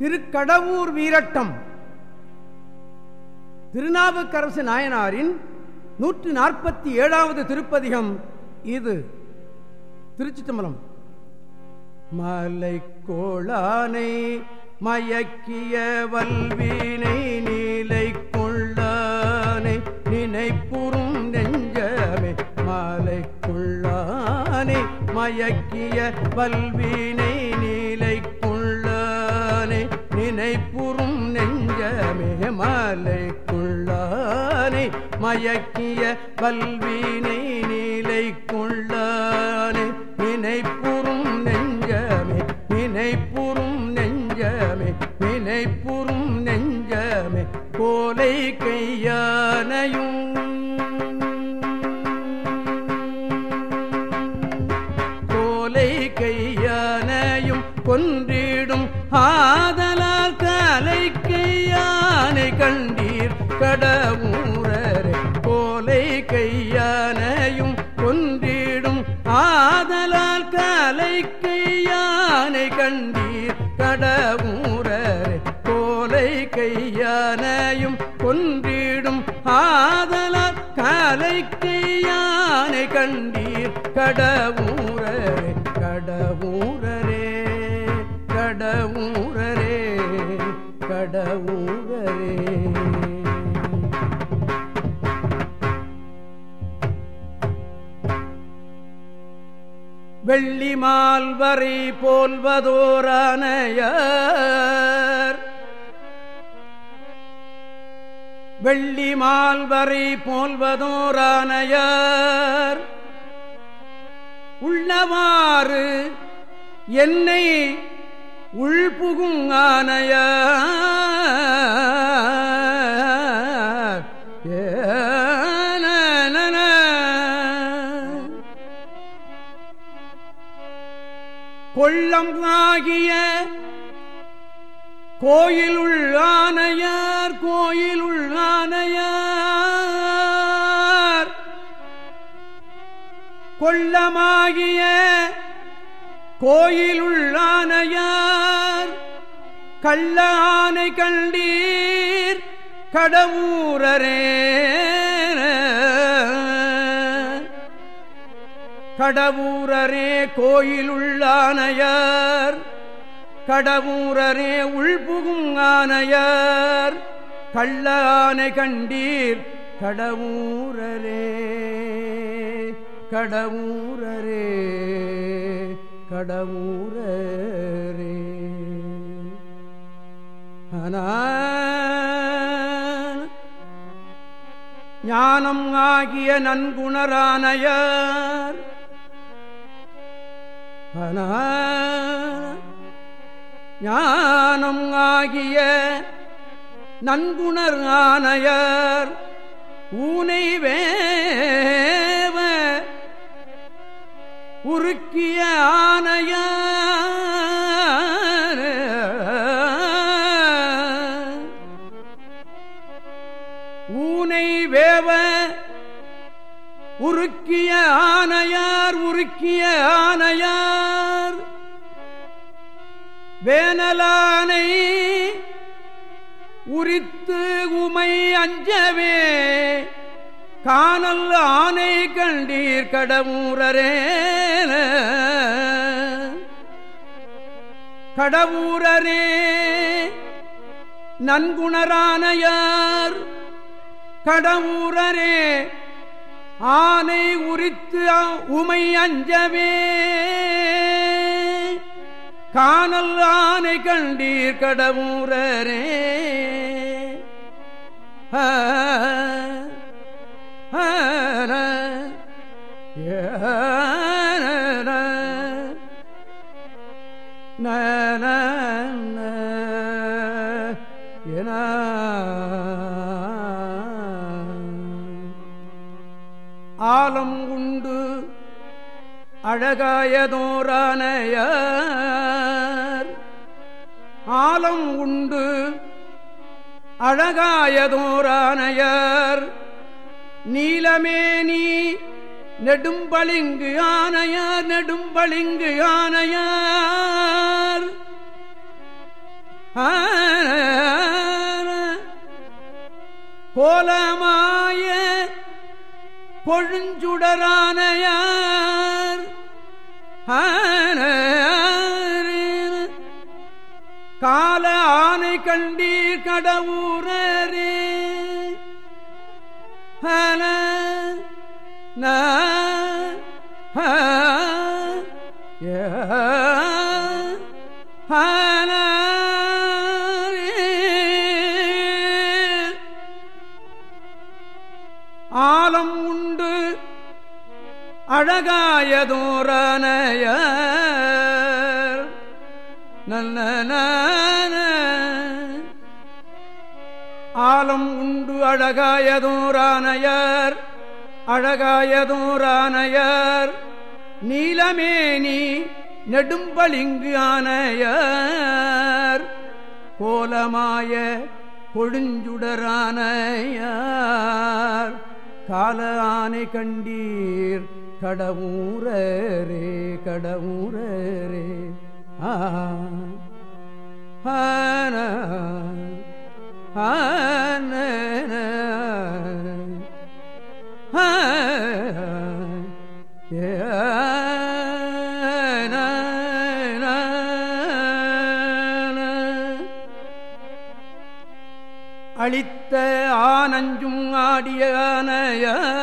திருக்கடவூர் வீரட்டம். திருநாவுக்கரசு நாயனாரின் நூற்றி நாற்பத்தி ஏழாவது திருப்பதிகம் இது. திருச்சி தம்பலம் மலை கோளானை மயக்கிய வல்வினை நீலை கொள்ளானை நினைப்புறும் நெஞ்சமே. மாலை கொள்ளானை மயக்கிய வல்வினை நினைப்புறும் நெஞ்சமே மாலை கொள்ளானை மயக்கிய பல்வினை நீலை கண்டீர் கடவுரரே கோலை கையானையும் கொன்றிடும். ஆதலால் காலை கையானை கண்டீர் கடவுரரே கோலை கையானையும் கொன்றிடும். ஆதலால் காலை கையானை கண்டீர் கடவுரரே கடவுரரே வெள்ளி மால்வரை போல்வதோரானையர் வெள்ளி மால்வரை போல்வதோரானையர் உள்ளவாறு என்னை உள்புகும் ஆனையார் ஏ கொள்ளம் ஆகிய கோயிலுள் ஆனையார் கோயிலுள் ஆனையார். கொள்ளமாகிய கோயிலுள் ஆனையார் கள்ள ஆனை கண்டீர் கடவுரரே. கடவுரரே கோயிலுள் ஆனையார். கடவுரரே உள்புகும் ஆனையர். கள்ள ஆனை கண்டீர் கடவுரரே. கடவுரரே கடவுரரே. ஆனான் ஞானம் ஆகிய நன்குணரானையர் ஞானம் ஆகிய நன்குணர் ஆனையர் ஊனை வேவ உருக்கிய ஆனைய ஊனை வேவ உருக்கிய ஆனையார் உருக்கிய ஆனையார். வேனலானை உரித்து உமை அஞ்சவே காணல் ஆனை கண்டீர் கடவுரரே. கடவுரரே நன்குணரானையார் கடவுரரே ஆனை உரித்து உமை அஞ்சவே காணல் ஆனை கண்டீர் கடவுரரே ஏ ந, காலம் உண்டு. அழகாயதோரானையார். ஆலம் உண்டு. அழகாயதோரானையார். நீலமேனி நெடும்பளிங்கு ஆனையார் நெடும்பளிங்கு ஆனையார். கோலமாய பொழுஞ்சுடரானையார். கால ஆனை கண்டீர் கடவுரே ஹன ஹன அழகாயதோரானய நல்ல ஆலம் உண்டு அழகாயதோரானையர் அழகாயதோரானையர் நீலமேனி நெடும்பளிங்கு ஆனையர் கோலமாய கொழுஞ்சுடரானையார் கால ஆனை கண்டீர் கடவுரே கடவுரே ஆன ஆன அளித்த ஆனஞ்சும் ஆடியானையார்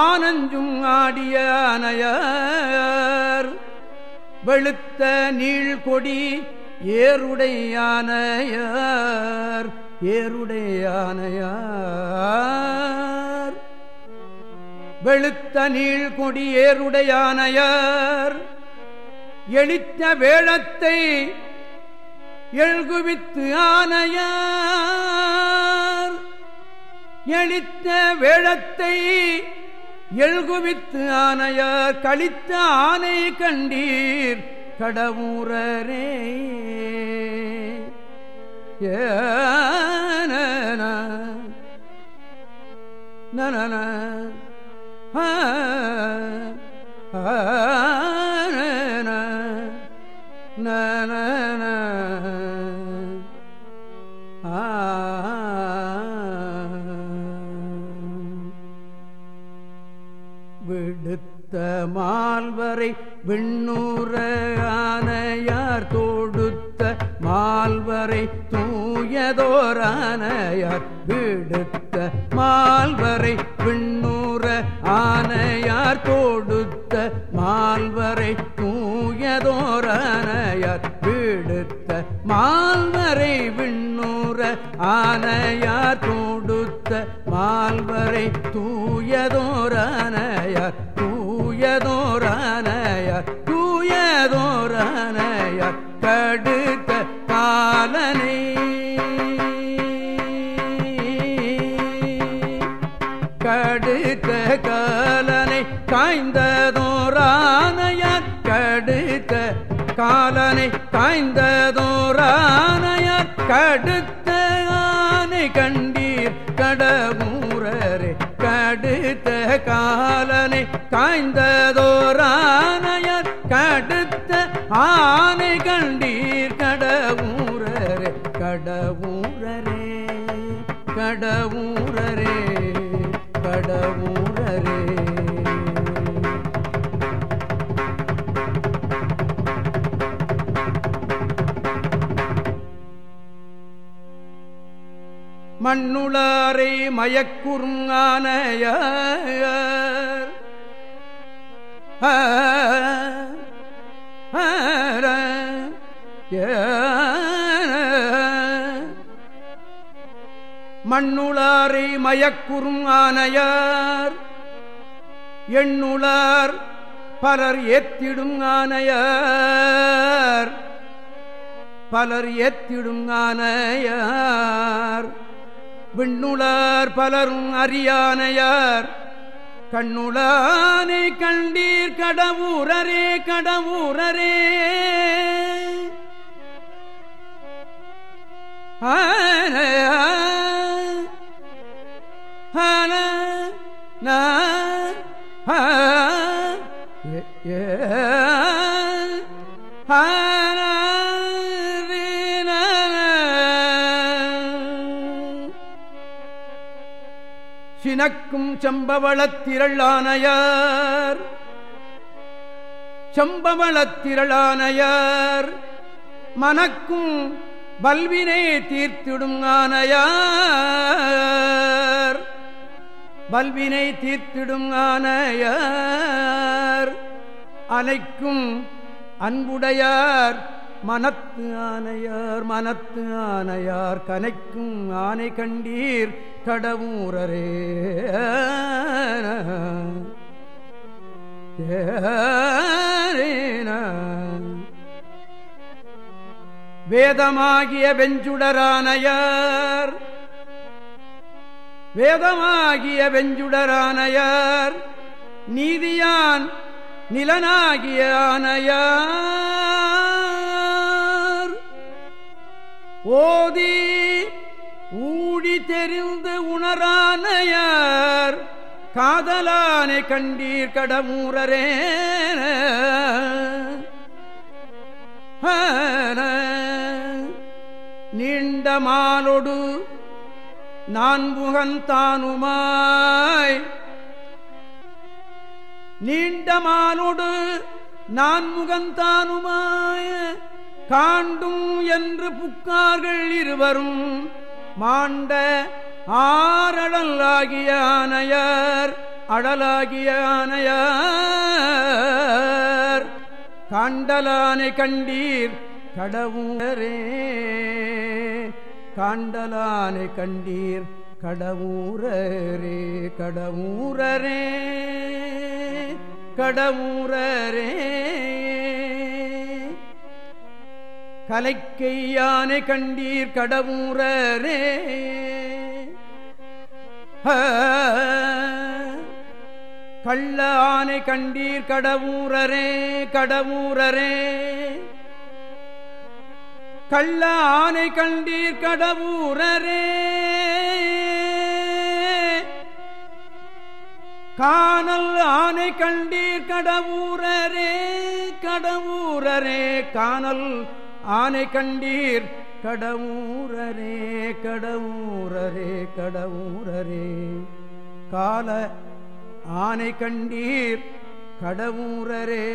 ஆனஞ்சும் ஆடிய அனையர் வெளுத்த நீழ்கொடி ஏருடையானையார் ஏருடையானையார் வெளுத்த நீழ்கொடி ஏருடையானையார் எளித்த வேளத்தை எழுகுவித்து ஆனையார். எளித்த வேளத்தை எழுகுவித்து ஆனையார் கழித்த ஆனை கண்டீர் கடவுரரே. ஏன நன மால்வரை விண்ணூர ஆனையார் தொடுத்த மால்வரை தூயதோரானையார் விடுத்த மால்வரை விண்ணூர ஆனையார் தொடுத்த மால்வரை தூயதோரானையார் விடுத்த மால்வரை விண்ணூர ஆனையார் தொடுத்த மால்வரை தூயதோரானையார் தூயதோரானய தூயதோரானய கடுத்த காலனை கடுத்த காலனை காய்ந்ததோரானய கடுத்த காலனை காய்ந்ததோரானய கடுத்த காலனை காய்ந்ததோரானையர் கடுத்த ஆனை கண்டீர் கடவுரரே கடவுரரே கடவுரரே கடவுரரே. மண்ணுளாரை மயக்குறுங்கானையார் மண்ணுளாரை மயக்குறும் ஆனையார் எண்ணுளார் பலர் ஏத்திடும் ஆனையார் பலர் ஏத்திடும் ஆனையார் விண்ணுளார் பலரும் அறியானையார். கண்ணுளானை கண்டீர் கடவுரரே கடவுரரே. ஆன ஆன ஏ. செம்பவளத்திரளானையார். செம்பவளத்திரளானையார். மனக்கும் பல்வினை தீர்த்திடும் ஆனையார். பல்வினை தீர்த்திடும் ஆனையார். அனைக்கும் அன்புடையார் மனத்து ஆனையார் மனத்து ஆனையார். கனைக்கும் ஆனை கண்டீர். கடவுரரே. வேதமாகிய வெஞ்சுடரானையார். வேதமாகிய வெஞ்சுடரானையார். நீதியான் நிலனாகிய ஆனையார். ஓதீ தெரிந்து உணரானையார் காதலானை கண்டீர் கடமூரரே. நீண்ட மாலொடு நான்முகந்தானுமாய் நீண்ட மாலொடு நான்முகந்தானுமாய காண்டும் என்று புக்கார்கள் இருவரும் மாண்ட ஆரடலாகிய ஆனையார் அடலாகிய ஆனையார். காண்டலானை கண்டீர் கடவுரே காண்டலானை கண்டீர் கடவுரரே கடவுரரே கடவுரரே கலைக்கையானை கண்டீர் கடவுரரே கள்ள ஆனை கண்டீர் கடவுரரே கடவுரரே கள்ள ஆனை கண்டீர் கடவுரரே காணல் ஆனை கண்டீர் கடவுரரே கடவுரரே காணல் ஆனை கண்டீர் கடவுரரே கடவுரரே கடவுரரே. கால ஆனை கண்டீர் கடவுரரே.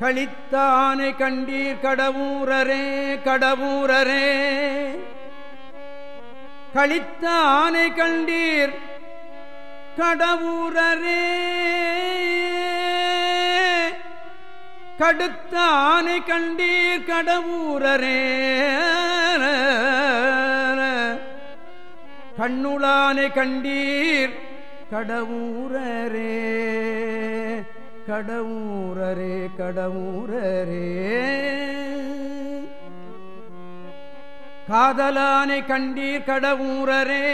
கழித்தானை கண்டீர் கடவுரரே கடவுரரே. கழித்த ஆனை கண்டீர் கடவுரரே. கடுத்த ஆனை கண்டீர் கடவுரரே. கண்ணுளானை கண்டீர் கடவுரரே. கடவுரரே கடவுரரே. காதலானை கண்டீர் கடவுரரே.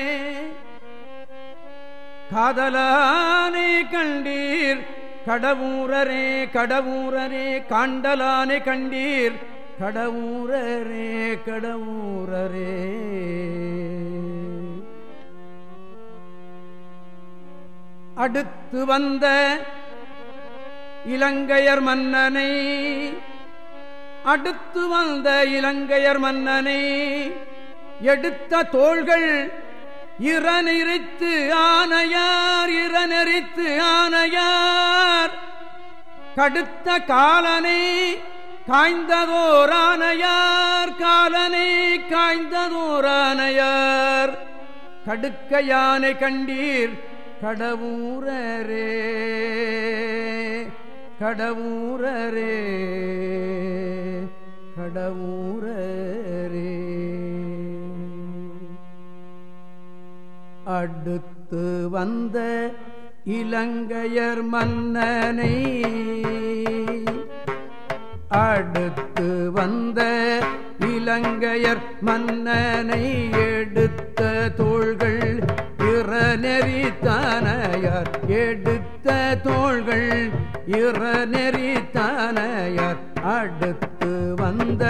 காதலானை கண்டீர் கடவுரரே கடவுரரே. காண்டலானை கண்டீர் கடவுரரே கடவுரரே. அடுத்து வந்த இலங்கையர் மன்னனை. அடுத்து வந்த இலங்கையர் மன்னனை. எடுத்த தோள்கள் இரநெறித்து ஆனையார் இரநெறித்து ஆனையார். கடுத்த காலனை காய்ந்ததோரானையார் காலனை காய்ந்ததோரானையார். கடுக்க யானை கண்டீர் கடவுரரே. கடவுரரே கடவுரரே. அடுத்து வந்த இலங்கையர் மன்னனை அடுத்து வந்த இலங்கையர் மன்னனை எடுத்த தோள்கள் இறநெறித்தானையார் எடுத்த தோள்கள் இறநெறித்தானையார் அடுத்து வந்த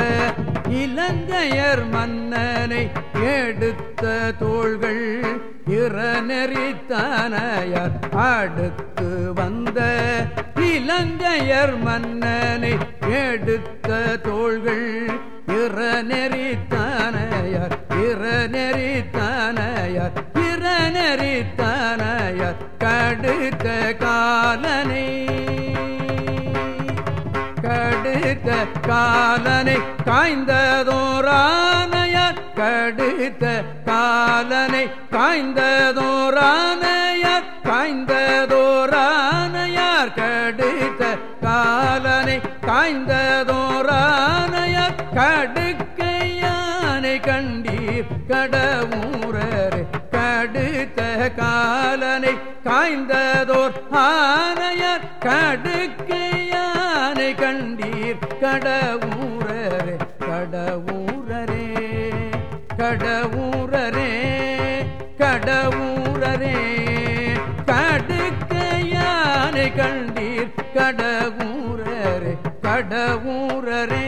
இலங்கையர் மன்னனை எடுத்த தோள்கள் இறநெறித்தானையார் அடுத்து வந்த இலங்கையர் மன்னனை எடுத்த தோள்கள் இறநெறித்தானையார் இறநெறித்தானையார் இறநெறித்தானையார் கடுத்த காலனை கடுத்த காலனை காலனை காய்ந்ததோரானையார் கடுத்த காலனை காய்ந்ததோரானையார் காய்ந்ததோரானையார் கடுத்த காலனை காய்ந்ததோரானையார் கடுக்கையானை கண்டீர் கடவுரரே கடுத்த காலனை காய்ந்ததோர் ஆனையார் கடுக்கை கடவுரரே கடவுரரே கடவுரரே கடவுரரே கடுக்கையானை கண்டீர் கடவுரரே கடவுரரே